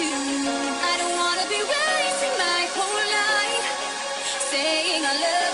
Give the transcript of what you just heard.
I don't wanna be wasting my whole life saying I love